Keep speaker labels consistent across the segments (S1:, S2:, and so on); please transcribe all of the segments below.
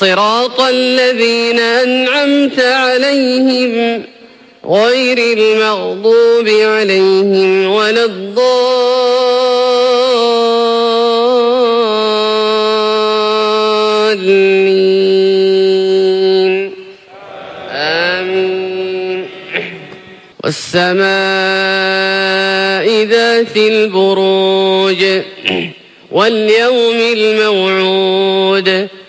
S1: صراط الذين أنعمت عليهم غير المغضوب عليهم ولا الضالين. آمين. والسماء ذات البروج واليوم الموعود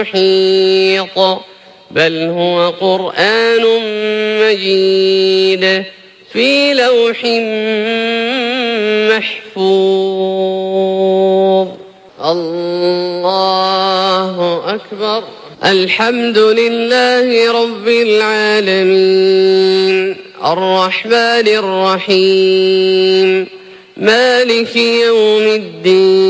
S1: محيط بل هو قرآن مجيد في لوح محفوظ. الله أكبر. الحمد لله رب العالمين. الرحمن الرحيم. مالك يوم الدين.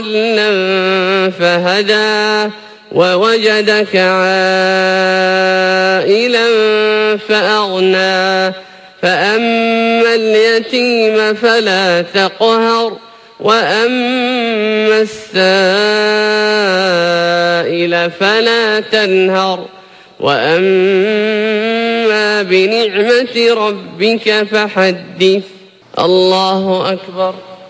S1: ضالا فهدى ووجدك عائلا فأغنى. فأما اليتيم فلا تقهر وأما السائل فلا تنهر. وأما بنعمة ربك فحدث. الله أكبر.